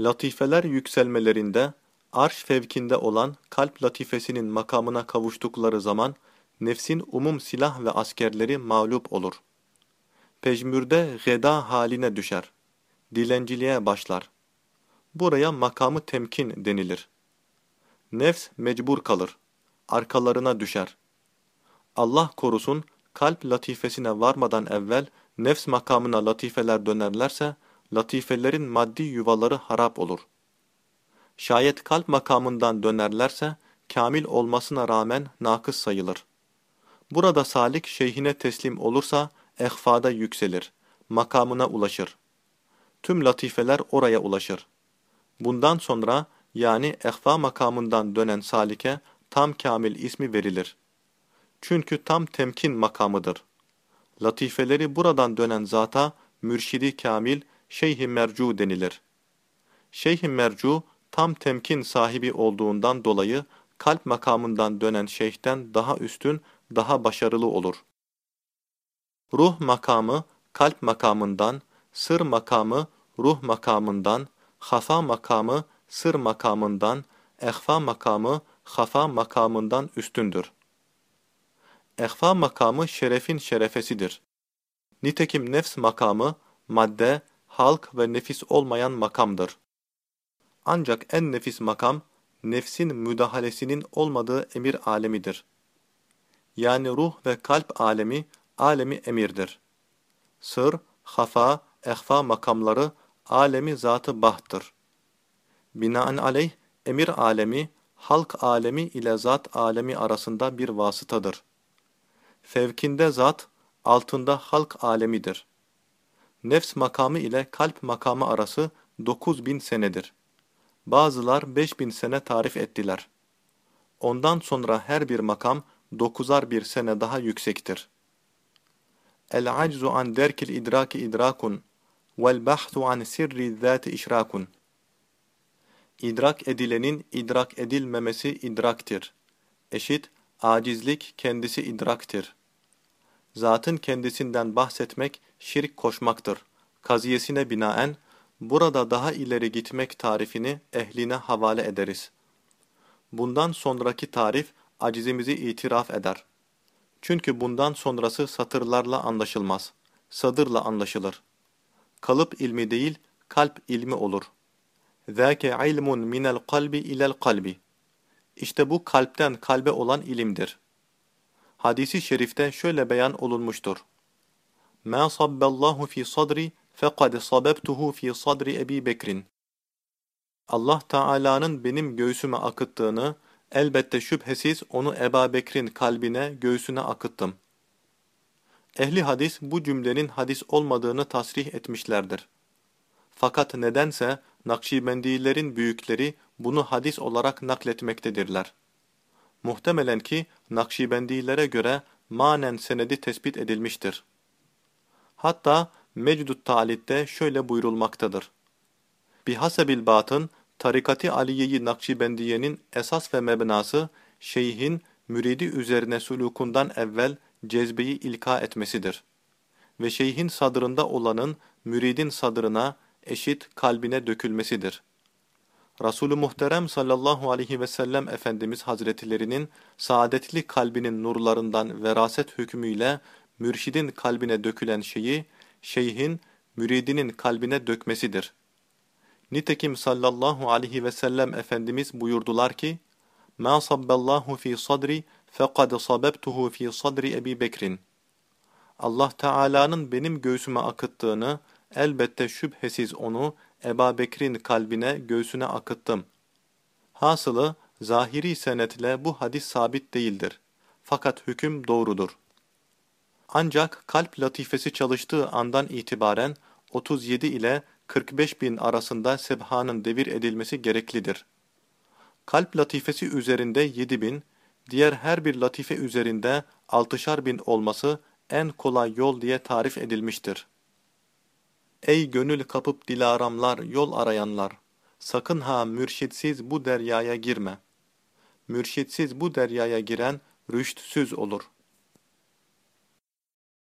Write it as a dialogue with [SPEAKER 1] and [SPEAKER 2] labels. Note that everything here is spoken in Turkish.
[SPEAKER 1] Latifeler yükselmelerinde, arş fevkinde olan kalp latifesinin makamına kavuştukları zaman, nefsin umum silah ve askerleri mağlup olur. Pejmürde geda haline düşer. Dilenciliğe başlar. Buraya makamı temkin denilir. Nefs mecbur kalır. Arkalarına düşer. Allah korusun, kalp latifesine varmadan evvel nefs makamına latifeler dönerlerse, latifelerin maddi yuvaları harap olur. Şayet kalp makamından dönerlerse, kamil olmasına rağmen nakıs sayılır. Burada salik şeyhine teslim olursa, ehfada yükselir, makamına ulaşır. Tüm latifeler oraya ulaşır. Bundan sonra, yani ehfa makamından dönen salike, tam kamil ismi verilir. Çünkü tam temkin makamıdır. Latifeleri buradan dönen zata, mürşidi kamil, şeyh-i mercu denilir. Şeyh-i mercu, tam temkin sahibi olduğundan dolayı, kalp makamından dönen şeyhten daha üstün, daha başarılı olur. Ruh makamı, kalp makamından, sır makamı, ruh makamından, hafa makamı, sır makamından, ehfa makamı, hafa makamından üstündür. Ehfa makamı şerefin şerefesidir. Nitekim nefs makamı, madde, halk ve nefis olmayan makamdır. Ancak en nefis makam, nefsin müdahalesinin olmadığı emir alemidir. Yani ruh ve kalp alemi, alemi emirdir. Sır, hafa, ehfa makamları, alemi zatı bahtır. Binaenaleyh, emir alemi, halk alemi ile zat alemi arasında bir vasıtadır. Fevkinde zat, altında halk alemidir. Nefs makamı ile kalp makamı arası 9000 senedir. Bazılar 5000 sene tarif ettiler. Ondan sonra her bir makam dokuzar bir sene daha yüksektir. El-aczu an derkil idraki idrakun vel bahtu an sirri zati işrakun. İdrak edilenin idrak edilmemesi idraktir. Eşit, acizlik kendisi idraktir Zatın kendisinden bahsetmek şirk koşmaktır. Kaziyesine binaen, burada daha ileri gitmek tarifini ehline havale ederiz. Bundan sonraki tarif acizimizi itiraf eder. Çünkü bundan sonrası satırlarla anlaşılmaz. Sadırla anlaşılır. Kalıp ilmi değil, kalp ilmi olur. ذَاكَ عِلْمٌ مِنَ الْقَلْبِ اِلَى الْقَلْبِ İşte bu kalpten kalbe olan ilimdir. Hadisi şerifte şöyle beyan olunmuştur. مَا صَبَّ اللّٰهُ ف۪ي صَدْرِ فَقَدْ صَبَبْتُهُ ف۪ي صَدْرِ اَب۪ي بَكْرٍ Allah Teala'nın benim göğsüme akıttığını, elbette şüphesiz onu Eba Bekir'in kalbine, göğsüne akıttım. Ehli hadis bu cümlenin hadis olmadığını tasrih etmişlerdir. Fakat nedense Nakşibendilerin büyükleri bunu hadis olarak nakletmektedirler. Muhtemelen ki Nakşibendilere göre manen senedi tespit edilmiştir. Hatta Mecdut Talid'de şöyle buyurulmaktadır. Bihasebil batın, Tarikati Aliye'yi Nakşibendiye'nin esas ve mebnası, şeyhin müridi üzerine sulukundan evvel cezbeyi ilka etmesidir. Ve şeyhin sadrında olanın müridin sadrına, eşit kalbine dökülmesidir. Resulü Muhterem sallallahu aleyhi ve sellem Efendimiz Hazretlerinin saadetli kalbinin nurlarından veraset hükmüyle mürşidin kalbine dökülen şeyi, şeyhin müridinin kalbine dökmesidir. Nitekim sallallahu aleyhi ve sellem Efendimiz buyurdular ki, مَا صَبَّ اللّٰهُ ف۪ي صَدْرِ فَقَدْ صَبَبْتُهُ ف۪ي صَدْرِ Ebi Bekrin. Allah Teala'nın benim göğsüme akıttığını, elbette şüphesiz onu Eba Bekir'in kalbine, göğsüne akıttım. Hasılı, zahiri senetle bu hadis sabit değildir. Fakat hüküm doğrudur. Ancak kalp latifesi çalıştığı andan itibaren 37 ile 45 bin arasında sebhanın devir edilmesi gereklidir. Kalp latifesi üzerinde 7 bin, diğer her bir latife üzerinde 6'şar bin olması en kolay yol diye tarif edilmiştir. Ey gönül kapıp dilaramlar, yol arayanlar! Sakın ha mürşitsiz bu deryaya girme. Mürşitsiz bu deryaya giren rüştsüz olur.''